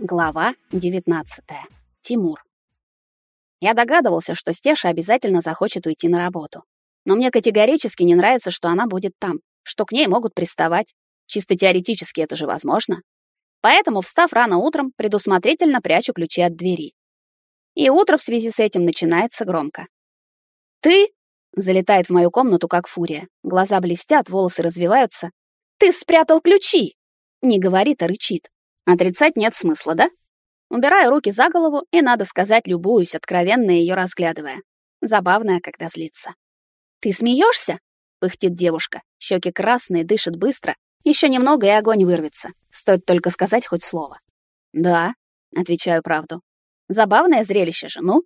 Глава 19. Тимур. Я догадывался, что Стеша обязательно захочет уйти на работу. Но мне категорически не нравится, что она будет там, что к ней могут приставать. Чисто теоретически это же возможно. Поэтому, встав рано утром, предусмотрительно прячу ключи от двери. И утро в связи с этим начинается громко. «Ты?» — залетает в мою комнату, как фурия. Глаза блестят, волосы развиваются. «Ты спрятал ключи!» Не говорит, а рычит. Отрицать нет смысла, да? Убираю руки за голову и, надо сказать, любуюсь, откровенно ее разглядывая. Забавная, когда злится. «Ты смеешься? пыхтит девушка. Щеки красные, дышит быстро. Еще немного, и огонь вырвется. Стоит только сказать хоть слово. «Да», — отвечаю правду. «Забавное зрелище же, ну?»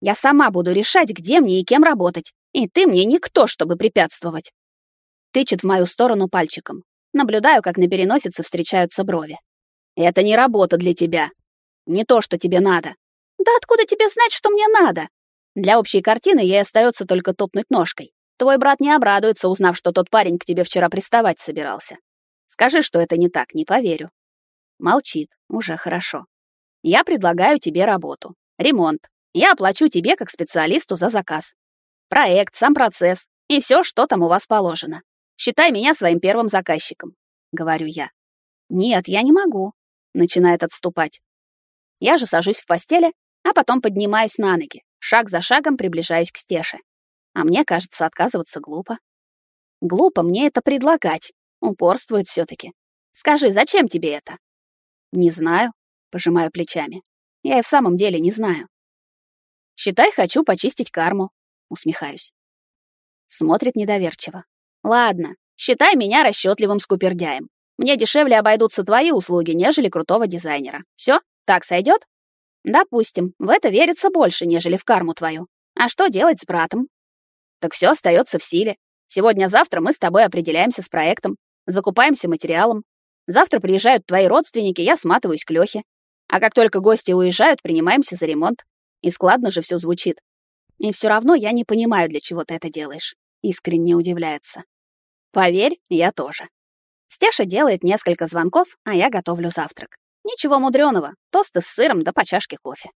«Я сама буду решать, где мне и кем работать. И ты мне никто, чтобы препятствовать». Тычет в мою сторону пальчиком. Наблюдаю, как на переносице встречаются брови. Это не работа для тебя. Не то, что тебе надо. Да откуда тебе знать, что мне надо? Для общей картины ей остается только топнуть ножкой. Твой брат не обрадуется, узнав, что тот парень к тебе вчера приставать собирался. Скажи, что это не так, не поверю. Молчит. Уже хорошо. Я предлагаю тебе работу. Ремонт. Я оплачу тебе как специалисту за заказ. Проект, сам процесс и все, что там у вас положено. Считай меня своим первым заказчиком, говорю я. Нет, я не могу, начинает отступать. Я же сажусь в постели, а потом поднимаюсь на ноги, шаг за шагом приближаюсь к Стеше. А мне кажется, отказываться глупо. Глупо мне это предлагать. Упорствует все таки Скажи, зачем тебе это? Не знаю, пожимаю плечами. Я и в самом деле не знаю. Считай, хочу почистить карму, усмехаюсь. Смотрит недоверчиво. Ладно, считай меня расчетливым скупердяем. Мне дешевле обойдутся твои услуги, нежели крутого дизайнера. Все, так сойдет? Допустим, в это верится больше, нежели в карму твою. А что делать с братом? Так все остается в силе. Сегодня-завтра мы с тобой определяемся с проектом, закупаемся материалом. Завтра приезжают твои родственники, я сматываюсь к Лёхе. А как только гости уезжают, принимаемся за ремонт. И складно же все звучит. И все равно я не понимаю, для чего ты это делаешь. Искренне удивляется. Поверь, я тоже. Стеша делает несколько звонков, а я готовлю завтрак. Ничего мудрёного, тосты с сыром да по чашке кофе.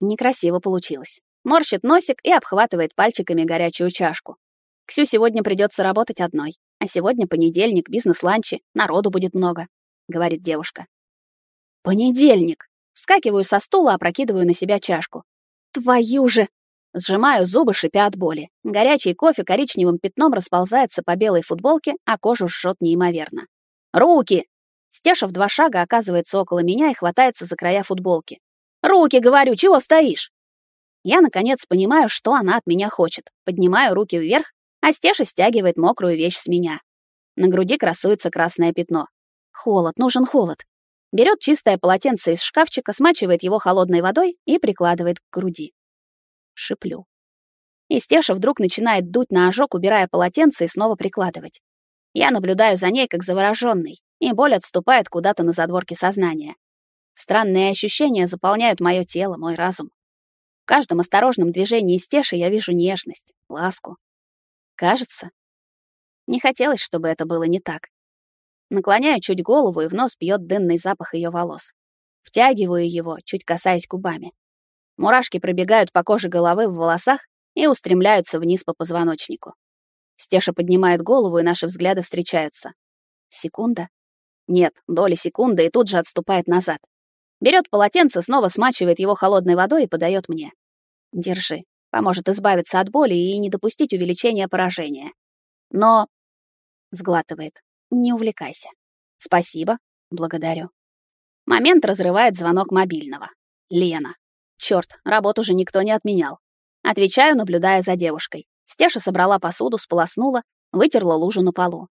Некрасиво получилось. Морщит носик и обхватывает пальчиками горячую чашку. Ксю сегодня придется работать одной, а сегодня понедельник, бизнес-ланчи, народу будет много, говорит девушка. Понедельник. Вскакиваю со стула, опрокидываю на себя чашку. Твою же! Сжимаю зубы, шипя от боли. Горячий кофе коричневым пятном расползается по белой футболке, а кожу жжет неимоверно. «Руки!» Стеша в два шага оказывается около меня и хватается за края футболки. «Руки, говорю, чего стоишь?» Я, наконец, понимаю, что она от меня хочет. Поднимаю руки вверх, а Стеша стягивает мокрую вещь с меня. На груди красуется красное пятно. Холод, нужен холод. Берет чистое полотенце из шкафчика, смачивает его холодной водой и прикладывает к груди шиплю. И Стеша вдруг начинает дуть на ожог, убирая полотенце и снова прикладывать. Я наблюдаю за ней, как заворожённый, и боль отступает куда-то на задворке сознания. Странные ощущения заполняют моё тело, мой разум. В каждом осторожном движении Стеши я вижу нежность, ласку. Кажется, не хотелось, чтобы это было не так. Наклоняю чуть голову, и в нос бьет дынный запах ее волос. Втягиваю его, чуть касаясь губами. Мурашки пробегают по коже головы в волосах и устремляются вниз по позвоночнику. Стеша поднимает голову, и наши взгляды встречаются. Секунда? Нет, доли секунды, и тут же отступает назад. Берет полотенце, снова смачивает его холодной водой и подает мне. Держи. Поможет избавиться от боли и не допустить увеличения поражения. Но... Сглатывает. Не увлекайся. Спасибо. Благодарю. Момент разрывает звонок мобильного. Лена. Черт, работу же никто не отменял. Отвечаю, наблюдая за девушкой. Стеша собрала посуду, сполоснула, вытерла лужу на полу.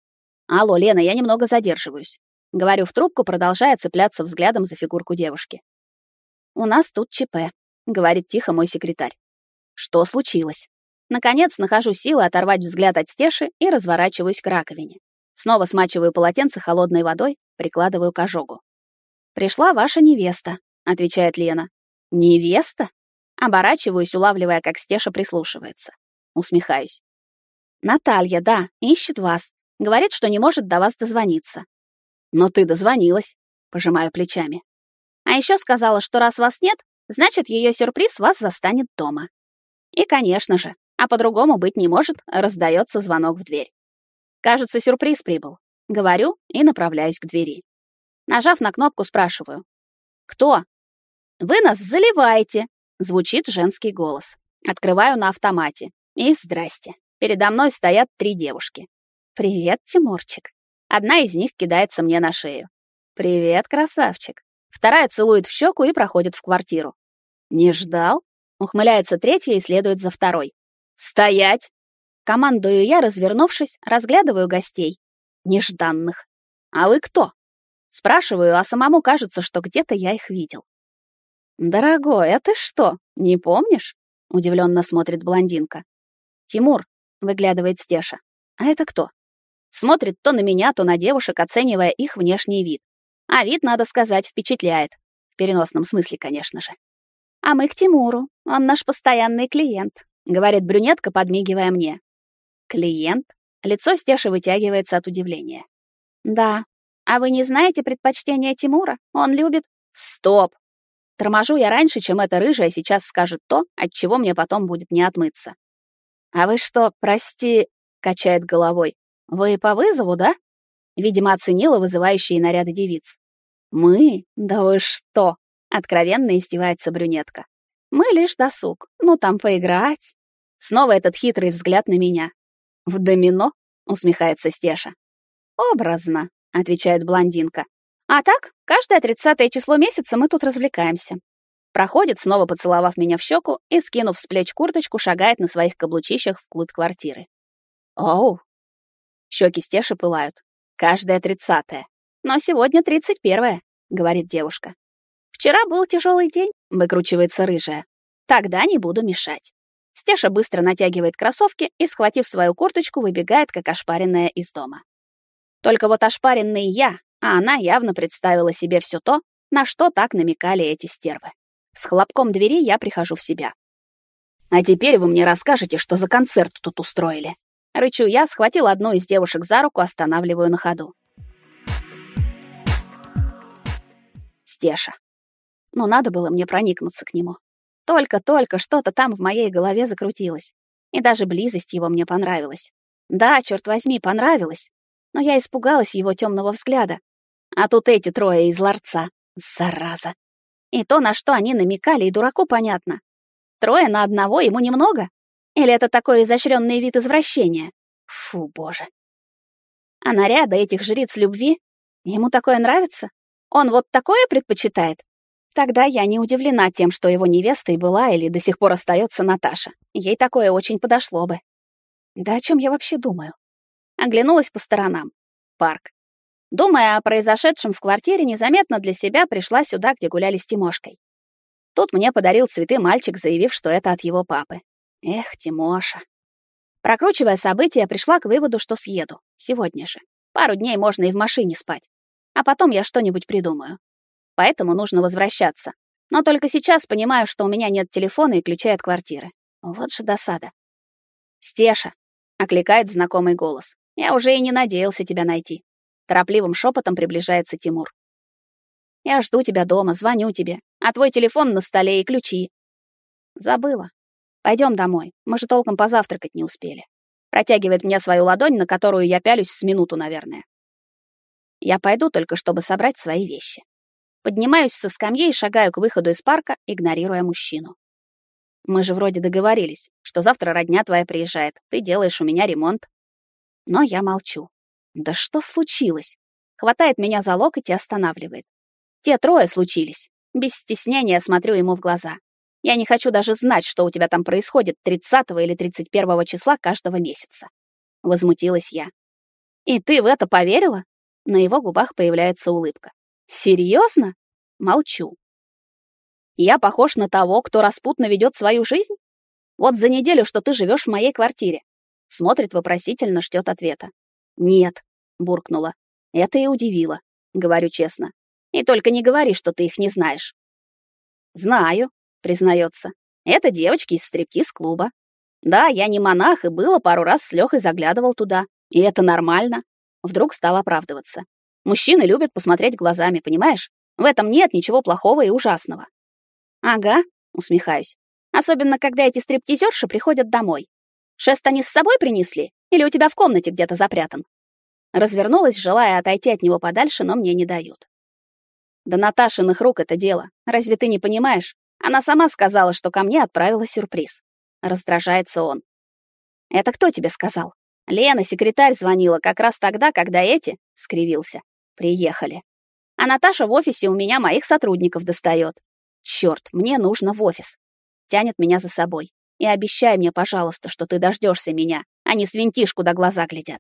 «Алло, Лена, я немного задерживаюсь». Говорю в трубку, продолжая цепляться взглядом за фигурку девушки. «У нас тут ЧП», — говорит тихо мой секретарь. «Что случилось?» Наконец нахожу силы оторвать взгляд от Стеши и разворачиваюсь к раковине. Снова смачиваю полотенце холодной водой, прикладываю к ожогу. «Пришла ваша невеста», — отвечает Лена. «Невеста?» Оборачиваюсь, улавливая, как Стеша прислушивается. Усмехаюсь. «Наталья, да, ищет вас. Говорит, что не может до вас дозвониться». «Но ты дозвонилась», — Пожимаю плечами. А еще сказала, что раз вас нет, значит, ее сюрприз вас застанет дома. И, конечно же, а по-другому быть не может, раздается звонок в дверь. Кажется, сюрприз прибыл. Говорю и направляюсь к двери. Нажав на кнопку, спрашиваю. «Кто?» «Вы нас заливаете!» — звучит женский голос. Открываю на автомате. И здрасте. Передо мной стоят три девушки. «Привет, Тимурчик». Одна из них кидается мне на шею. «Привет, красавчик». Вторая целует в щеку и проходит в квартиру. «Не ждал?» Ухмыляется третья и следует за второй. «Стоять!» Командую я, развернувшись, разглядываю гостей. Нежданных. «А вы кто?» Спрашиваю, а самому кажется, что где-то я их видел. «Дорогой, а ты что, не помнишь?» Удивленно смотрит блондинка. «Тимур», — выглядывает Стеша. «А это кто?» Смотрит то на меня, то на девушек, оценивая их внешний вид. А вид, надо сказать, впечатляет. В переносном смысле, конечно же. «А мы к Тимуру. Он наш постоянный клиент», — говорит брюнетка, подмигивая мне. «Клиент?» Лицо Стеши вытягивается от удивления. «Да. А вы не знаете предпочтения Тимура? Он любит...» «Стоп!» Торможу я раньше, чем эта рыжая сейчас скажет то, от чего мне потом будет не отмыться. «А вы что, прости...» — качает головой. «Вы по вызову, да?» Видимо, оценила вызывающие наряды девиц. «Мы? Да вы что?» — откровенно издевается брюнетка. «Мы лишь досуг. Ну, там поиграть». Снова этот хитрый взгляд на меня. «В домино?» — усмехается Стеша. «Образно», — отвечает блондинка. А так, каждое тридцатое число месяца мы тут развлекаемся. Проходит, снова поцеловав меня в щеку и, скинув с плеч курточку, шагает на своих каблучищах вглубь квартиры. Оу! Щеки Стеши пылают. Каждое тридцатое. Но сегодня тридцать первое, говорит девушка. Вчера был тяжелый день, выкручивается рыжая. Тогда не буду мешать. Стеша быстро натягивает кроссовки и, схватив свою курточку, выбегает, как ошпаренная из дома. Только вот ошпаренный я а она явно представила себе все то, на что так намекали эти стервы. С хлопком двери я прихожу в себя. «А теперь вы мне расскажете, что за концерт тут устроили». Рычу я, схватил одну из девушек за руку, останавливаю на ходу. Стеша. Ну, надо было мне проникнуться к нему. Только-только что-то там в моей голове закрутилось. И даже близость его мне понравилась. Да, черт возьми, понравилась. Но я испугалась его темного взгляда, а тут эти трое из ларца. Зараза. И то, на что они намекали, и дураку понятно. Трое на одного ему немного? Или это такой изощренный вид извращения? Фу, боже. А наряды этих жриц любви? Ему такое нравится? Он вот такое предпочитает? Тогда я не удивлена тем, что его невестой была или до сих пор остается Наташа. Ей такое очень подошло бы. Да о чем я вообще думаю? Оглянулась по сторонам. Парк. Думая о произошедшем в квартире, незаметно для себя пришла сюда, где гуляли с Тимошкой. Тут мне подарил цветы мальчик, заявив, что это от его папы. Эх, Тимоша. Прокручивая события, пришла к выводу, что съеду. Сегодня же. Пару дней можно и в машине спать. А потом я что-нибудь придумаю. Поэтому нужно возвращаться. Но только сейчас понимаю, что у меня нет телефона и ключей от квартиры. Вот же досада. «Стеша», — окликает знакомый голос. «Я уже и не надеялся тебя найти». Торопливым шепотом приближается Тимур. Я жду тебя дома, звоню тебе, а твой телефон на столе и ключи. Забыла. Пойдем домой. Мы же толком позавтракать не успели. Протягивает мне свою ладонь, на которую я пялюсь с минуту, наверное. Я пойду только, чтобы собрать свои вещи. Поднимаюсь со скамьи и шагаю к выходу из парка, игнорируя мужчину. Мы же вроде договорились, что завтра родня твоя приезжает, ты делаешь у меня ремонт. Но я молчу. Да что случилось? Хватает меня за локоть и останавливает. Те трое случились. Без стеснения смотрю ему в глаза. Я не хочу даже знать, что у тебя там происходит 30 или 31 числа каждого месяца. Возмутилась я. И ты в это поверила? На его губах появляется улыбка. Серьезно? Молчу. Я похож на того, кто распутно ведет свою жизнь? Вот за неделю, что ты живешь в моей квартире. Смотрит вопросительно, ждет ответа. Нет, буркнула. Это и удивило, говорю честно. И только не говори, что ты их не знаешь. Знаю, признается. Это девочки из стриптиз-клуба. Да, я не монах и было пару раз с Лёхой заглядывал туда. И это нормально. Вдруг стал оправдываться. Мужчины любят посмотреть глазами, понимаешь? В этом нет ничего плохого и ужасного. Ага, усмехаюсь. Особенно, когда эти стриптизерши приходят домой. Шест они с собой принесли? Или у тебя в комнате где-то запрятан? Развернулась, желая отойти от него подальше, но мне не дают. Да Наташиных рук это дело. Разве ты не понимаешь? Она сама сказала, что ко мне отправила сюрприз. Раздражается он. Это кто тебе сказал? Лена, секретарь, звонила как раз тогда, когда эти, скривился, приехали. А Наташа в офисе у меня моих сотрудников достает. Черт, мне нужно в офис. Тянет меня за собой. И обещай мне, пожалуйста, что ты дождешься меня, а не свинтишь, куда глаза глядят,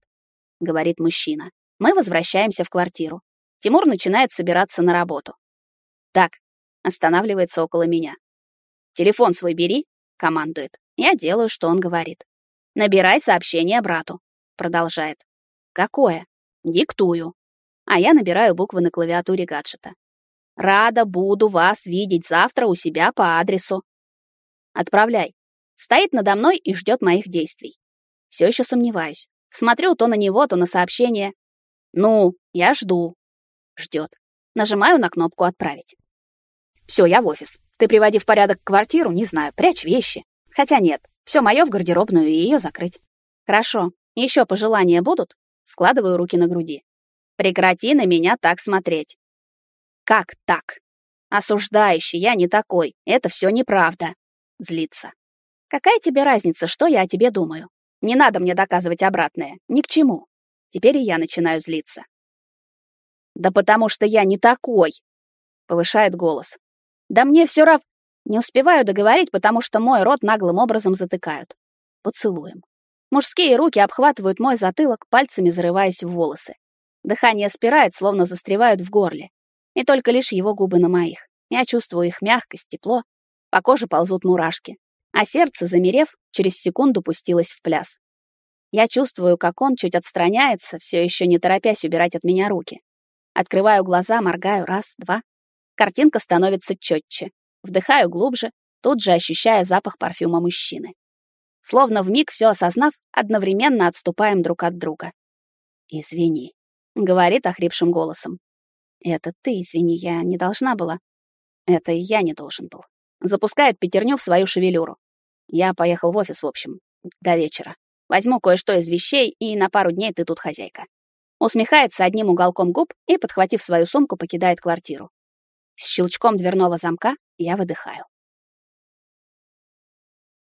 говорит мужчина. Мы возвращаемся в квартиру. Тимур начинает собираться на работу. Так, останавливается около меня. Телефон свой бери, командует. Я делаю, что он говорит. Набирай сообщение брату, продолжает. Какое? Диктую. А я набираю буквы на клавиатуре гаджета. Рада буду вас видеть завтра у себя по адресу. Отправляй. Стоит надо мной и ждет моих действий. Все еще сомневаюсь. Смотрю то на него, то на сообщение. Ну, я жду. Ждет. Нажимаю на кнопку «Отправить». Все, я в офис. Ты приводи в порядок квартиру, не знаю, прячь вещи. Хотя нет, все мое в гардеробную и ее закрыть. Хорошо. Еще пожелания будут? Складываю руки на груди. Прекрати на меня так смотреть. Как так? Осуждающий, я не такой. Это все неправда. Злится. Какая тебе разница, что я о тебе думаю? Не надо мне доказывать обратное. Ни к чему. Теперь и я начинаю злиться. Да потому что я не такой. Повышает голос. Да мне все рав... Не успеваю договорить, потому что мой рот наглым образом затыкают. Поцелуем. Мужские руки обхватывают мой затылок, пальцами зарываясь в волосы. Дыхание спирает, словно застревают в горле. И только лишь его губы на моих. Я чувствую их мягкость, тепло. По коже ползут мурашки. А сердце, замерев, через секунду пустилось в пляс. Я чувствую, как он чуть отстраняется, все еще не торопясь убирать от меня руки. Открываю глаза, моргаю раз, два. Картинка становится четче. Вдыхаю глубже, тут же ощущая запах парфюма мужчины. Словно в миг все осознав, одновременно отступаем друг от друга. «Извини», — говорит охрипшим голосом. «Это ты, извини, я не должна была». «Это я не должен был». Запускает пятерню в свою шевелюру. Я поехал в офис, в общем, до вечера. Возьму кое-что из вещей, и на пару дней ты тут хозяйка. Усмехается одним уголком губ и, подхватив свою сумку, покидает квартиру. С щелчком дверного замка я выдыхаю.